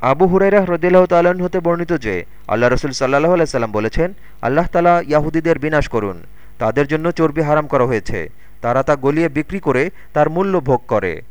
আবু হুরাইরা হ্রদিল্লাহ তাল্লাহ্ন হতে বর্ণিত যে, আল্লাহ রসুল সাল্লাহ আলাইসাল্লাম বলেছেন, আল্লাহ তালা ইয়াহুদীদের বিনাশ করুন। তাদের জন্য চর্বি হারাম করা হয়েছে। তারা তা গলিয়ে বিক্রি করে তার মূল্য ভোগ করে।